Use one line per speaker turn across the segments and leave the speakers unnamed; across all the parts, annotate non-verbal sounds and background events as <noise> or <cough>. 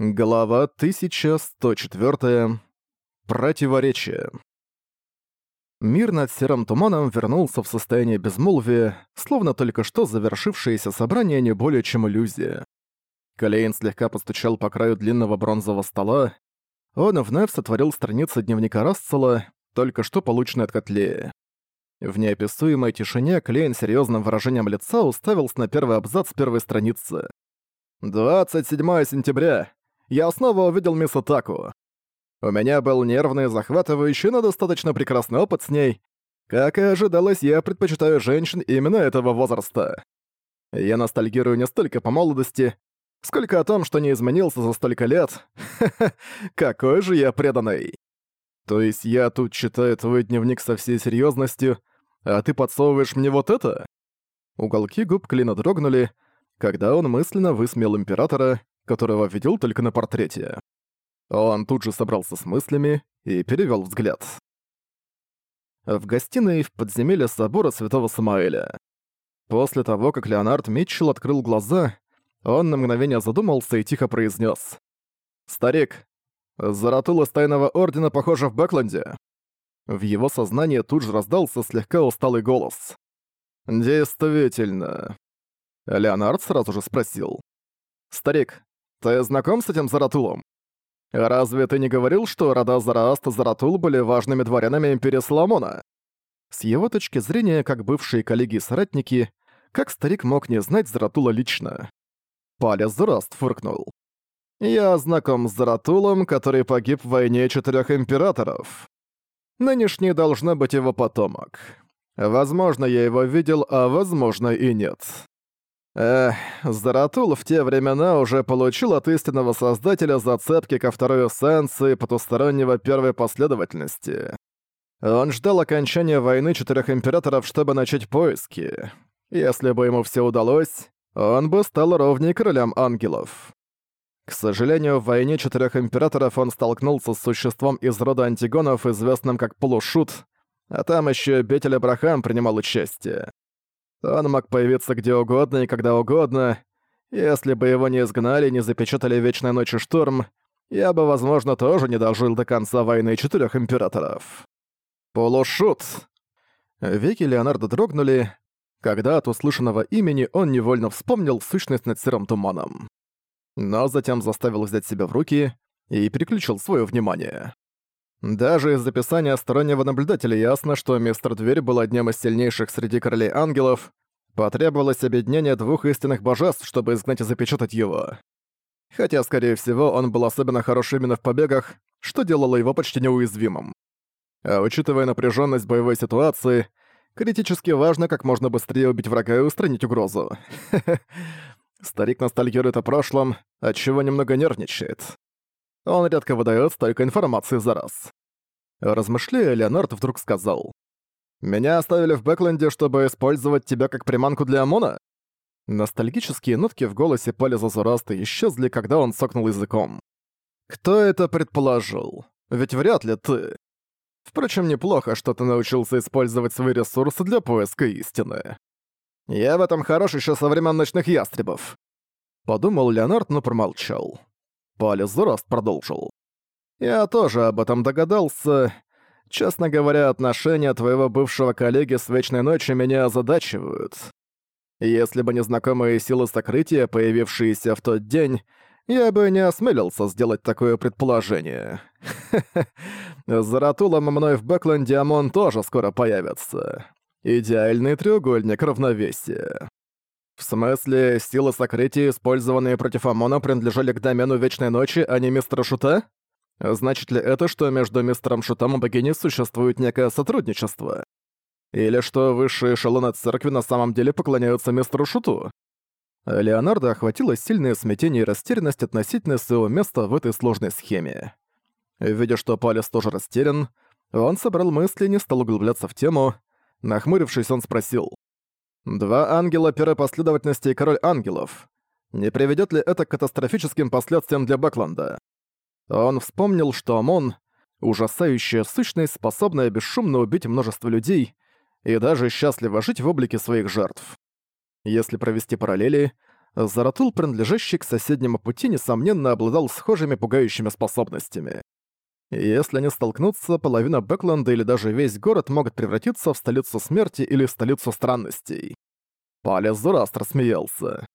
Глава 1104. Противоречие. Мир над серым туманом вернулся в состояние безмолвия, словно только что завершившееся собрание не более чем иллюзия. Клейн слегка постучал по краю длинного бронзового стола. Он вновь сотворил страницы дневника Рассела, только что полученной от Котлея. В неописуемой тишине Клейн серьезным выражением лица уставился на первый абзац первой страницы. «27 сентября я снова увидел мисс Атаку. У меня был нервный, захватывающий, но достаточно прекрасный опыт с ней. Как и ожидалось, я предпочитаю женщин именно этого возраста. Я ностальгирую не столько по молодости, сколько о том, что не изменился за столько лет. <laughs> какой же я преданный. То есть я тут читаю твой дневник со всей серьезностью, а ты подсовываешь мне вот это? Уголки губ Клина дрогнули, когда он мысленно высмел императора, которого видел только на портрете. Он тут же собрался с мыслями и перевёл взгляд. В гостиной в подземелье собора Святого Самаэля. После того, как Леонард Митчелл открыл глаза, он на мгновение задумался и тихо произнёс. «Старик, Заратул из Тайного Ордена, похоже, в Бэкленде». В его сознании тут же раздался слегка усталый голос. «Действительно». Леонард сразу же спросил. «Старик, ты знаком с этим Заратулом? Разве ты не говорил, что рода Зарааст и Заратул были важными дворянами Империи Соломона? С его точки зрения, как бывшие коллеги и соратники, как старик мог не знать Заратула лично? Паля Зараст фыркнул. «Я знаком с Заратулом, который погиб в войне четырех императоров. Нынешний должно быть его потомок. Возможно, я его видел, а возможно и нет. Эх, Заратул в те времена уже получил от истинного создателя зацепки ко второй эссенции потустороннего первой последовательности. Он ждал окончания войны четырех императоров, чтобы начать поиски. Если бы ему все удалось, он бы стал ровней королям ангелов. К сожалению, в войне четырех императоров он столкнулся с существом из рода антигонов, известным как Полушут, а там еще Бетель Абрахам принимал участие. Он мог появиться где угодно и когда угодно. Если бы его не изгнали и не запечатали Вечной Ночью Шторм, я бы, возможно, тоже не дожил до конца войны четырех императоров. Полушут! Веки Леонардо дрогнули, когда от услышанного имени он невольно вспомнил сущность над серым туманом. Но затем заставил взять себя в руки и переключил свое внимание. Даже из описания стороннего наблюдателя ясно, что мистер Дверь был одним из сильнейших среди королей ангелов. Потребовалось объединение двух истинных божеств, чтобы изгнать и запечатать его. Хотя, скорее всего, он был особенно хорош именно в побегах, что делало его почти неуязвимым. А учитывая напряженность боевой ситуации, критически важно как можно быстрее убить врага и устранить угрозу. <laughs> Старик ностальгирует о прошлом, отчего немного нервничает. Он редко выдает столько информации за раз. Размышляя, Леонард вдруг сказал. «Меня оставили в Бэкленде, чтобы использовать тебя как приманку для ОМОНа?» Ностальгические нотки в голосе Палеза Зураста исчезли, когда он сокнул языком. «Кто это предположил? Ведь вряд ли ты. Впрочем, неплохо, что ты научился использовать свои ресурсы для поиска истины. Я в этом хорош еще со времен ночных ястребов», — подумал Леонард, но промолчал. Полизрост продолжил. «Я тоже об этом догадался. Честно говоря, отношения твоего бывшего коллеги с Вечной Ночи меня озадачивают. Если бы не знакомые силы сокрытия, появившиеся в тот день, я бы не осмелился сделать такое предположение. За Ратулом мной в Бэкленде Амон тоже скоро появится. Идеальный треугольник равновесия. В смысле, силы сокрытия, использованные против ОМОНа, принадлежали к домену Вечной Ночи, а не мистера Шута? Значит ли это, что между мистером Шутом и богиней существует некое сотрудничество? Или что высшие эшелоны церкви на самом деле поклоняются мистеру Шуту? Леонардо охватило сильное смятение и растерянность относительно своего места в этой сложной схеме. Видя, что Палец тоже растерян, он собрал мысли и не стал углубляться в тему. Нахмурившись, он спросил. Два ангела первой последовательности и король ангелов. Не приведет ли это к катастрофическим последствиям для Бэкланда? Он вспомнил, что ОМОН — ужасающая сущность, способная бесшумно убить множество людей и даже счастливо жить в облике своих жертв. Если провести параллели, Заратул, принадлежащий к соседнему пути, несомненно обладал схожими пугающими способностями. Если они столкнутся, половина Бэкленда или даже весь город могут превратиться в столицу смерти или в столицу странностей. Палец Зураст рассмеялся.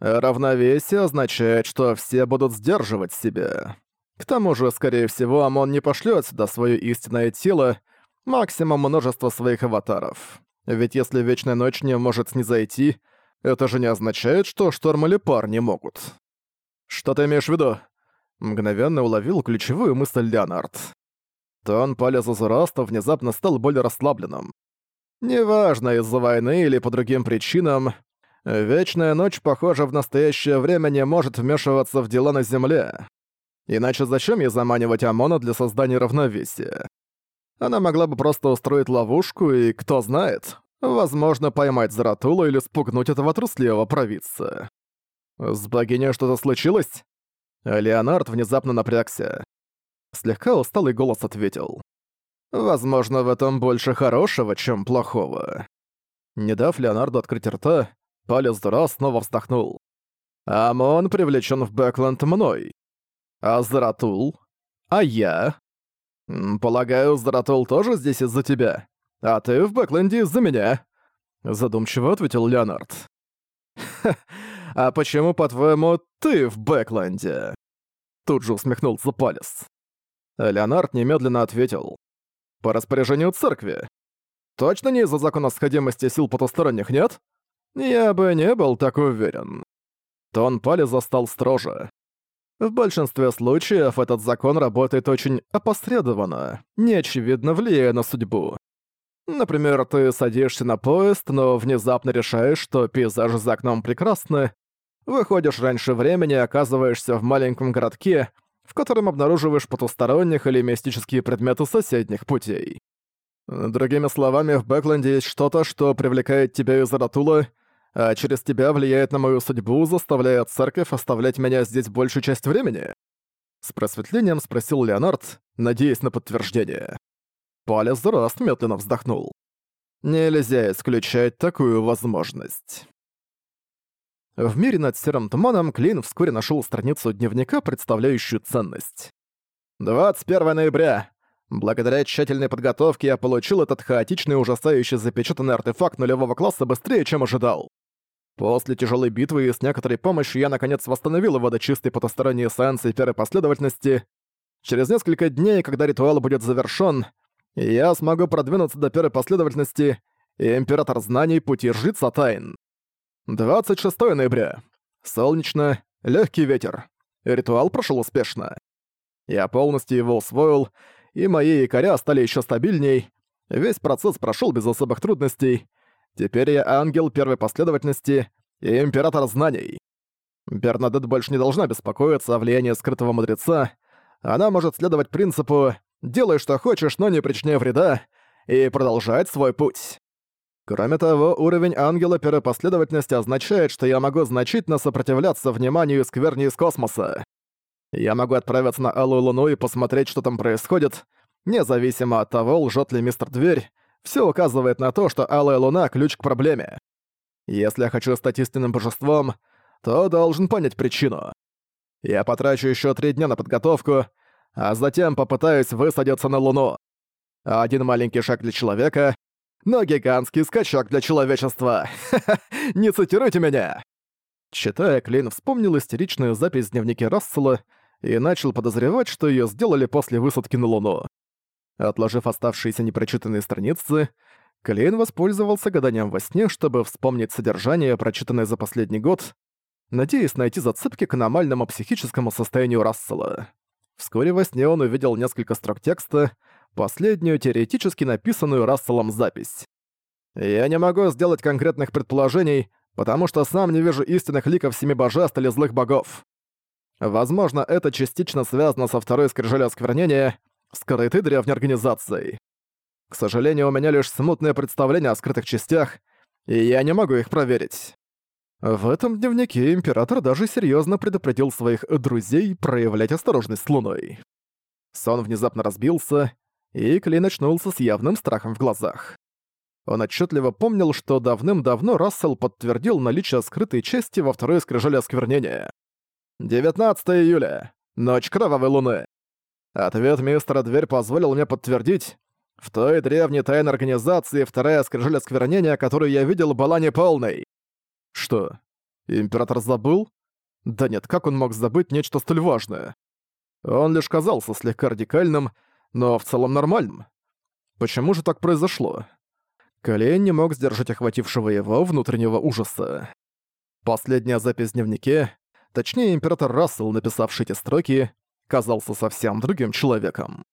Равновесие означает, что все будут сдерживать себя. К тому же, скорее всего, Амон не пошлёт сюда своё истинное тело, максимум множество своих аватаров. Ведь если Вечная Ночь не может снизойти, это же не означает, что Шторм или Пар не могут. Что ты имеешь в виду? мгновенно уловил ключевую мысль Леонард. Тон полеза Зураста внезапно стал более расслабленным. Неважно, из-за войны или по другим причинам, Вечная Ночь, похоже, в настоящее время не может вмешиваться в дела на Земле. Иначе зачем ей заманивать Омона для создания равновесия? Она могла бы просто устроить ловушку и, кто знает, возможно, поймать Заратулу или спугнуть этого трусливого провидца. С богиней что-то случилось? Леонард внезапно напрягся. Слегка усталый голос ответил. «Возможно, в этом больше хорошего, чем плохого». Не дав Леонарду открыть рта, Палец Дура снова вздохнул. «Амон привлечен в Бэкленд мной. А Заратул? А я?» «Полагаю, Заратул тоже здесь из-за тебя. А ты в Бэкленде из-за меня», — задумчиво ответил Леонард. <laughs> А почему, по-твоему, ты в Бэкленде?» Тут же усмехнулся Палис. Леонард немедленно ответил. «По распоряжению церкви. Точно не из-за закона сходимости сил потусторонних, нет? Я бы не был так уверен». Тон Палиса стал строже. В большинстве случаев этот закон работает очень опосредованно, неочевидно влияя на судьбу. Например, ты садишься на поезд, но внезапно решаешь, что пейзажи за окном прекрасны, Выходишь раньше времени и оказываешься в маленьком городке, в котором обнаруживаешь потусторонних или мистические предметы соседних путей. Другими словами, в Бэкленде есть что-то, что привлекает тебя из Ратула, а через тебя влияет на мою судьбу, заставляя церковь оставлять меня здесь большую часть времени? С просветлением спросил Леонард, надеясь на подтверждение. Палец Раст медленно вздохнул. Нельзя исключать такую возможность. В мире над серым туманом Клин вскоре нашел страницу дневника, представляющую ценность. 21 ноября. Благодаря тщательной подготовке я получил этот хаотичный и ужасающий запечатанный артефакт нулевого класса быстрее, чем ожидал. После тяжелой битвы и с некоторой помощью я наконец восстановил его до чистой потусторонней сеансы первой последовательности. Через несколько дней, когда ритуал будет завершён, я смогу продвинуться до первой последовательности и Император Знаний Пути Жрица Тайн. 26 ноября. Солнечно, легкий ветер. Ритуал прошел успешно. Я полностью его усвоил, и мои якоря стали еще стабильней. Весь процесс прошел без особых трудностей. Теперь я ангел первой последовательности и император знаний. Бернадет больше не должна беспокоиться о влиянии скрытого мудреца. Она может следовать принципу «делай что хочешь, но не причиняй вреда» и продолжать свой путь. Кроме того, уровень ангела перепоследовательности означает, что я могу значительно сопротивляться вниманию скверни из космоса. Я могу отправиться на Алую Луну и посмотреть, что там происходит, независимо от того, лжет ли мистер Дверь, все указывает на то, что Алая Луна – ключ к проблеме. Если я хочу стать истинным божеством, то должен понять причину. Я потрачу еще три дня на подготовку, а затем попытаюсь высадиться на Луну. Один маленький шаг для человека но гигантский скачок для человечества. <laughs> Не цитируйте меня!» Читая, Клейн вспомнил истеричную запись в дневнике Рассела и начал подозревать, что её сделали после высадки на Луну. Отложив оставшиеся непрочитанные страницы, Клейн воспользовался гаданием во сне, чтобы вспомнить содержание, прочитанное за последний год, надеясь найти зацепки к аномальному психическому состоянию Рассела. Вскоре во сне он увидел несколько строк текста — последнюю теоретически написанную Расселом запись. «Я не могу сделать конкретных предположений, потому что сам не вижу истинных ликов семи божеств или злых богов. Возможно, это частично связано со второй скрижалью осквернения, скрытой древней организацией. К сожалению, у меня лишь смутное представление о скрытых частях, и я не могу их проверить». В этом дневнике император даже серьезно предупредил своих друзей проявлять осторожность с Луной. Сон внезапно разбился, и Клейн очнулся с явным страхом в глазах. Он отчетливо помнил, что давным-давно Рассел подтвердил наличие скрытой части во второй скрижале осквернения. 19 июля. Ночь кровавой луны. Ответ мистера Дверь позволил мне подтвердить, в той древней тайной организации вторая скрижаль осквернения, которую я видел, была неполной. Что, император забыл? Да нет, как он мог забыть нечто столь важное? Он лишь казался слегка радикальным, но в целом нормальным. Почему же так произошло? Колен не мог сдержать охватившего его внутреннего ужаса. Последняя запись в дневнике, точнее император Рассел, написавший эти строки, казался совсем другим человеком.